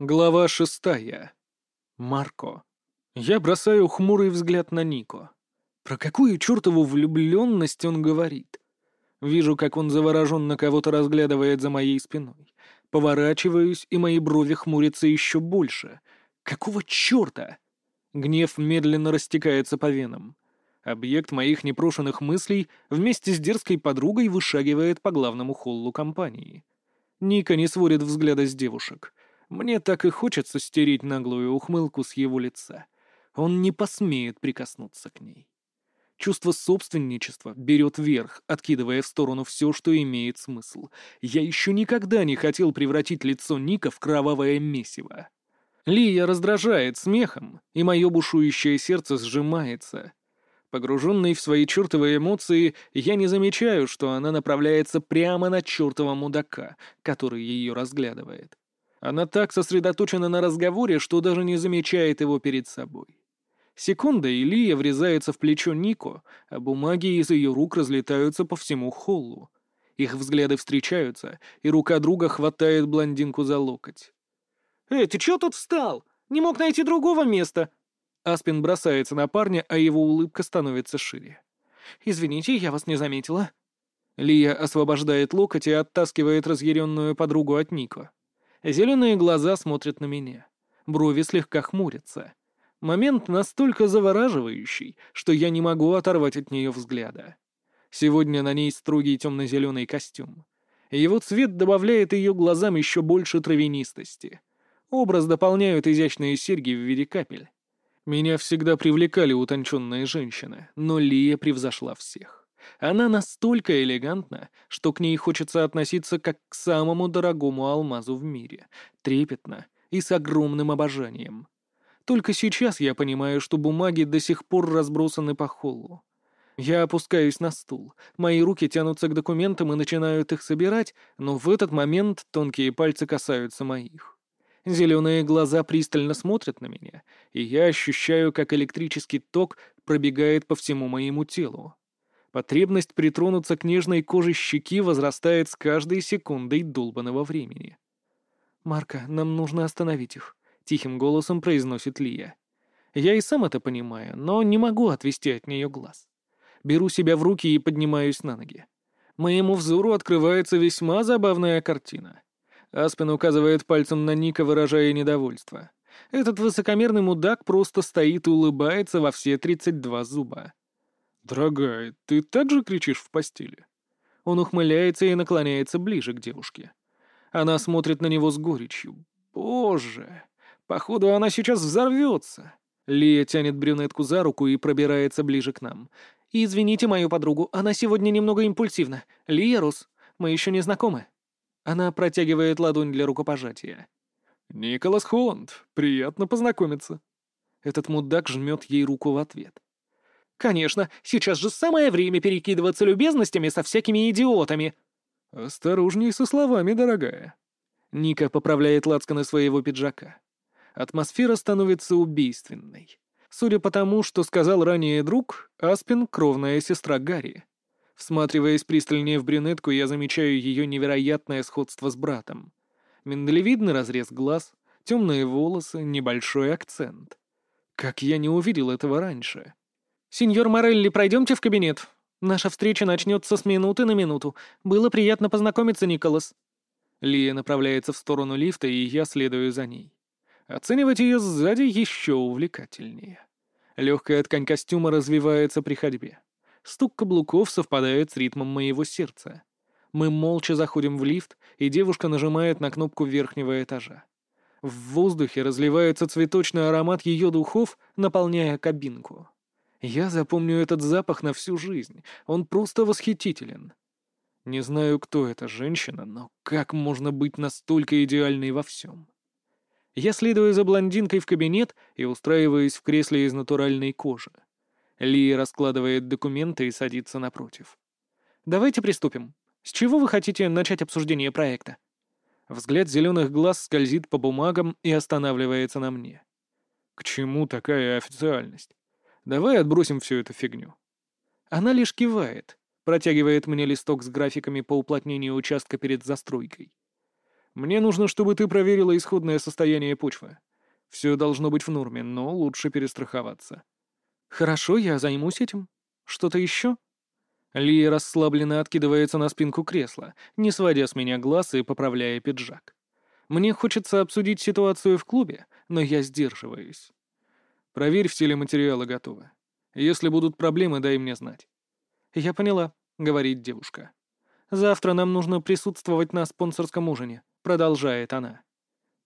Глава шестая. Марко. Я бросаю хмурый взгляд на Нико. Про какую чертову влюбленность он говорит? Вижу, как он завороженно кого-то разглядывает за моей спиной. Поворачиваюсь, и мои брови хмурятся еще больше. Какого черта? Гнев медленно растекается по венам. Объект моих непрошенных мыслей вместе с дерзкой подругой вышагивает по главному холлу компании. Ника не сводит взгляда с девушек — мне так и хочется стереть наглую ухмылку с его лица. Он не посмеет прикоснуться к ней. Чувство собственничества берет верх, откидывая в сторону все, что имеет смысл. Я еще никогда не хотел превратить лицо Ника в кровавое месиво. Лия раздражает смехом, и мое бушующее сердце сжимается. Погруженный в свои чертовые эмоции, я не замечаю, что она направляется прямо на чертова мудака, который ее разглядывает. Она так сосредоточена на разговоре, что даже не замечает его перед собой. Секунда, и Лия врезается в плечо Нико, а бумаги из ее рук разлетаются по всему холлу. Их взгляды встречаются, и рука друга хватает блондинку за локоть. «Эй, ты чё тут встал? Не мог найти другого места?» Аспин бросается на парня, а его улыбка становится шире. «Извините, я вас не заметила». Лия освобождает локоть и оттаскивает разъяренную подругу от Нико. Зеленые глаза смотрят на меня. Брови слегка хмурятся. Момент настолько завораживающий, что я не могу оторвать от нее взгляда. Сегодня на ней строгий темно-зеленый костюм. Его цвет добавляет ее глазам еще больше травянистости. Образ дополняют изящные серьги в виде капель. Меня всегда привлекали утонченные женщины, но Лия превзошла всех. Она настолько элегантна, что к ней хочется относиться как к самому дорогому алмазу в мире, трепетно и с огромным обожанием. Только сейчас я понимаю, что бумаги до сих пор разбросаны по холлу. Я опускаюсь на стул, мои руки тянутся к документам и начинают их собирать, но в этот момент тонкие пальцы касаются моих. Зеленые глаза пристально смотрят на меня, и я ощущаю, как электрический ток пробегает по всему моему телу. Потребность притронуться к нежной коже щеки возрастает с каждой секундой долбанного времени. «Марка, нам нужно остановить их», — тихим голосом произносит Лия. Я и сам это понимаю, но не могу отвести от нее глаз. Беру себя в руки и поднимаюсь на ноги. Моему взору открывается весьма забавная картина. Аспен указывает пальцем на Ника, выражая недовольство. Этот высокомерный мудак просто стоит и улыбается во все тридцать два зуба. «Дорогая, ты так же кричишь в постели?» Он ухмыляется и наклоняется ближе к девушке. Она смотрит на него с горечью. «Боже! Походу, она сейчас взорвется!» Лия тянет брюнетку за руку и пробирается ближе к нам. «Извините мою подругу, она сегодня немного импульсивна. Лия Рос, мы еще не знакомы». Она протягивает ладонь для рукопожатия. «Николас Холланд, приятно познакомиться». Этот мудак жмет ей руку в ответ. Конечно, сейчас же самое время перекидываться любезностями со всякими идиотами. Осторожней со словами, дорогая. Ника поправляет лацканы своего пиджака. Атмосфера становится убийственной. Судя по тому, что сказал ранее друг, Аспин — кровная сестра Гарри. Всматриваясь пристальнее в брюнетку, я замечаю ее невероятное сходство с братом. Миндалевидный разрез глаз, темные волосы, небольшой акцент. Как я не увидел этого раньше? «Сеньор Морелли, пройдемте в кабинет. Наша встреча начнется с минуты на минуту. Было приятно познакомиться, Николас». Лия направляется в сторону лифта, и я следую за ней. Оценивать ее сзади еще увлекательнее. Легкая ткань костюма развивается при ходьбе. Стук каблуков совпадает с ритмом моего сердца. Мы молча заходим в лифт, и девушка нажимает на кнопку верхнего этажа. В воздухе разливается цветочный аромат ее духов, наполняя кабинку. Я запомню этот запах на всю жизнь. Он просто восхитителен. Не знаю, кто эта женщина, но как можно быть настолько идеальной во всем? Я следую за блондинкой в кабинет и устраиваюсь в кресле из натуральной кожи. Ли раскладывает документы и садится напротив. «Давайте приступим. С чего вы хотите начать обсуждение проекта?» Взгляд зеленых глаз скользит по бумагам и останавливается на мне. «К чему такая официальность?» Давай отбросим всю эту фигню. Она лишь кивает, протягивает мне листок с графиками по уплотнению участка перед застройкой. Мне нужно, чтобы ты проверила исходное состояние почвы. Все должно быть в норме, но лучше перестраховаться. Хорошо, я займусь этим. Что-то еще? Лия расслабленно откидывается на спинку кресла, не сводя с меня глаз и поправляя пиджак. Мне хочется обсудить ситуацию в клубе, но я сдерживаюсь. Проверь, все ли материалы готовы. Если будут проблемы, дай мне знать. Я поняла, — говорит девушка. Завтра нам нужно присутствовать на спонсорском ужине, — продолжает она.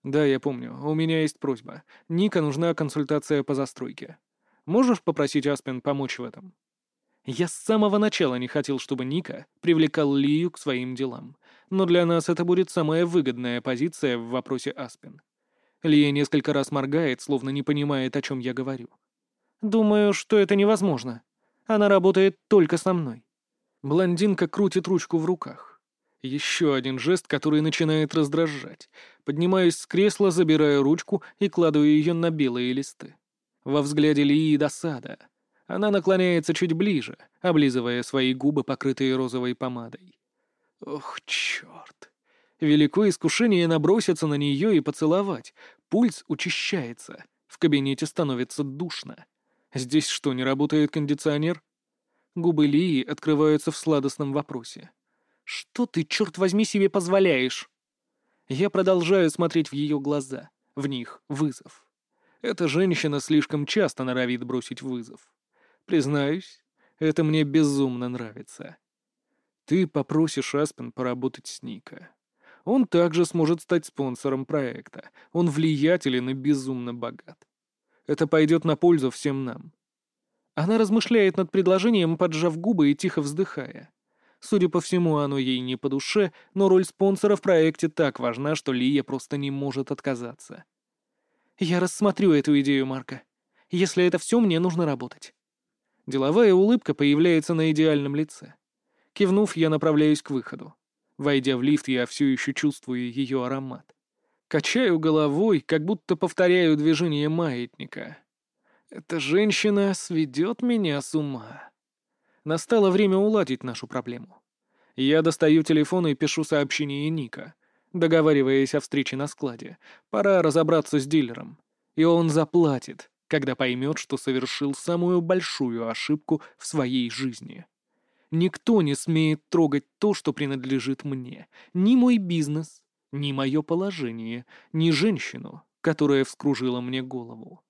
Да, я помню. У меня есть просьба. Ника нужна консультация по застройке. Можешь попросить Аспен помочь в этом? Я с самого начала не хотел, чтобы Ника привлекал Лию к своим делам, но для нас это будет самая выгодная позиция в вопросе Аспен. Лия несколько раз моргает, словно не понимает, о чем я говорю. «Думаю, что это невозможно. Она работает только со мной». Блондинка крутит ручку в руках. Еще один жест, который начинает раздражать. Поднимаюсь с кресла, забираю ручку и кладу ее на белые листы. Во взгляде Лии досада — она наклоняется чуть ближе, облизывая свои губы, покрытые розовой помадой. Ох, черт. Великое искушение наброситься на нее и поцеловать. Пульс учащается. В кабинете становится душно. Здесь что, не работает кондиционер? Губы Лии открываются в сладостном вопросе. «Что ты, черт возьми, себе позволяешь?» Я продолжаю смотреть в ее глаза. В них вызов. Эта женщина слишком часто норовит бросить вызов. Признаюсь, это мне безумно нравится. Ты попросишь Аспен поработать с Ника. Он также сможет стать спонсором проекта. Он влиятелен и безумно богат. Это пойдет на пользу всем нам. Она размышляет над предложением, поджав губы и тихо вздыхая. Судя по всему, оно ей не по душе, но роль спонсора в проекте так важна, что Лия просто не может отказаться. «Я рассмотрю эту идею, Марка. Если это все, мне нужно работать. Деловая улыбка появляется на идеальном лице. Кивнув, я направляюсь к выходу. Войдя в лифт, я все еще чувствую ее аромат. Качаю головой, как будто повторяю движение маятника. Эта женщина сведет меня с ума. Настало время уладить нашу проблему. Я достаю телефон и пишу сообщение Ника, договариваясь о встрече на складе. Пора разобраться с дилером. И он заплатит когда поймет, что совершил самую большую ошибку в своей жизни. Никто не смеет трогать то, что принадлежит мне. Ни мой бизнес, ни мое положение, ни женщину, которая вскружила мне голову.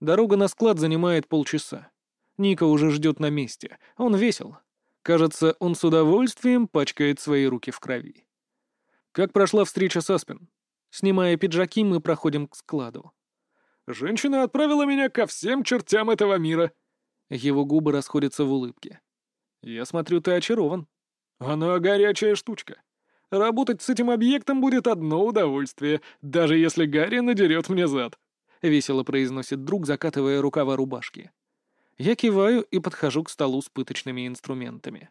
Дорога на склад занимает полчаса. Ника уже ждет на месте. Он весел. Кажется, он с удовольствием пачкает свои руки в крови. Как прошла встреча с Аспен? Снимая пиджаки, мы проходим к складу. Женщина отправила меня ко всем чертям этого мира». Его губы расходятся в улыбке. «Я смотрю, ты очарован». «Она горячая штучка. Работать с этим объектом будет одно удовольствие, даже если Гарри надерет мне зад», — весело произносит друг, закатывая рукава рубашки. Я киваю и подхожу к столу с пыточными инструментами.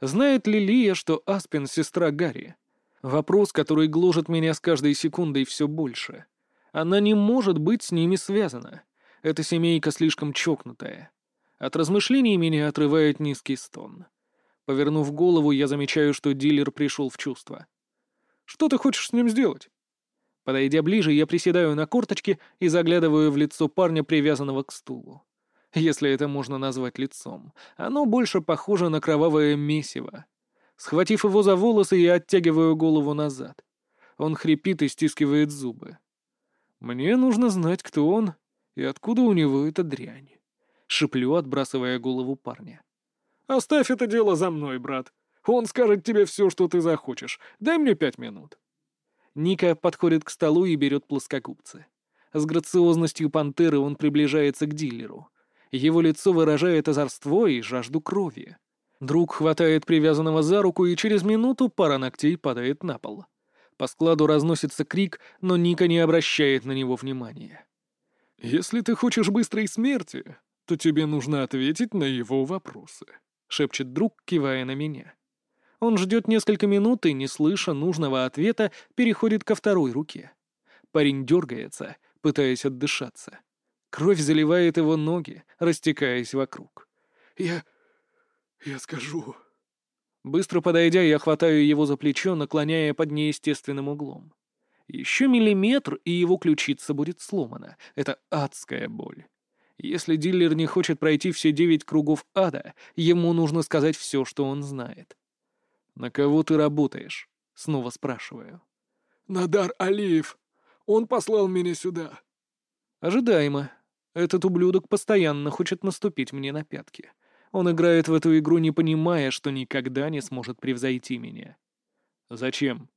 Знает ли Лия, что Аспен — сестра Гарри? Вопрос, который гложет меня с каждой секундой все больше. Она не может быть с ними связана. Эта семейка слишком чокнутая. От размышлений меня отрывает низкий стон. Повернув голову, я замечаю, что дилер пришел в чувство. «Что ты хочешь с ним сделать?» Подойдя ближе, я приседаю на корточки и заглядываю в лицо парня, привязанного к стулу. Если это можно назвать лицом. Оно больше похоже на кровавое месиво. Схватив его за волосы, я оттягиваю голову назад. Он хрипит и стискивает зубы. Мне нужно знать, кто он и откуда у него эта дрянь. Шиплю, отбрасывая голову парня. «Оставь это дело за мной, брат. Он скажет тебе все, что ты захочешь. Дай мне пять минут». Ника подходит к столу и берет плоскогубцы. С грациозностью пантеры он приближается к дилеру. Его лицо выражает озорство и жажду крови. Друг хватает привязанного за руку, и через минуту пара ногтей падает на пол. По складу разносится крик, но Ника не обращает на него внимания. «Если ты хочешь быстрой смерти, то тебе нужно ответить на его вопросы», — шепчет друг, кивая на меня. Он ждет несколько минут и, не слыша нужного ответа, переходит ко второй руке. Парень дергается, пытаясь отдышаться. Кровь заливает его ноги, растекаясь вокруг. «Я... я скажу...» Быстро подойдя, я хватаю его за плечо, наклоняя под неестественным углом. Еще миллиметр, и его ключица будет сломана. Это адская боль. Если дилер не хочет пройти все девять кругов ада, ему нужно сказать все, что он знает. «На кого ты работаешь?» — снова спрашиваю. «Надар Алиев. Он послал меня сюда». «Ожидаемо. Этот ублюдок постоянно хочет наступить мне на пятки. Он играет в эту игру, не понимая, что никогда не сможет превзойти меня». «Зачем?»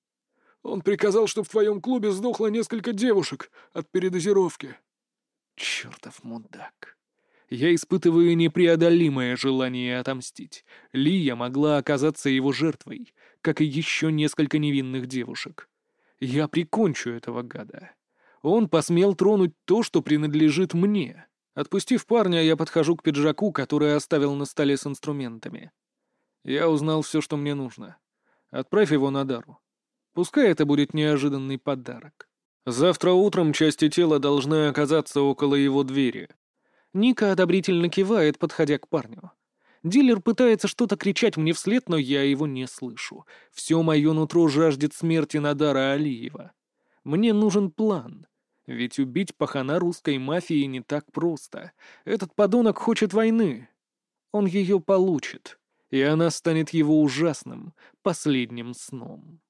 «Он приказал, чтобы в твоем клубе сдохло несколько девушек от передозировки». Чертов мудак. Я испытываю непреодолимое желание отомстить. Лия могла оказаться его жертвой, как и еще несколько невинных девушек. Я прикончу этого гада. Он посмел тронуть то, что принадлежит мне. Отпустив парня, я подхожу к пиджаку, который оставил на столе с инструментами. Я узнал все, что мне нужно. Отправь его на Дару. Пускай это будет неожиданный подарок. Завтра утром части тела должны оказаться около его двери. Ника одобрительно кивает, подходя к парню. Дилер пытается что-то кричать мне вслед, но я его не слышу. Все мое нутро жаждет смерти Надара Алиева. Мне нужен план. Ведь убить пахана русской мафии не так просто. Этот подонок хочет войны. Он ее получит, и она станет его ужасным последним сном.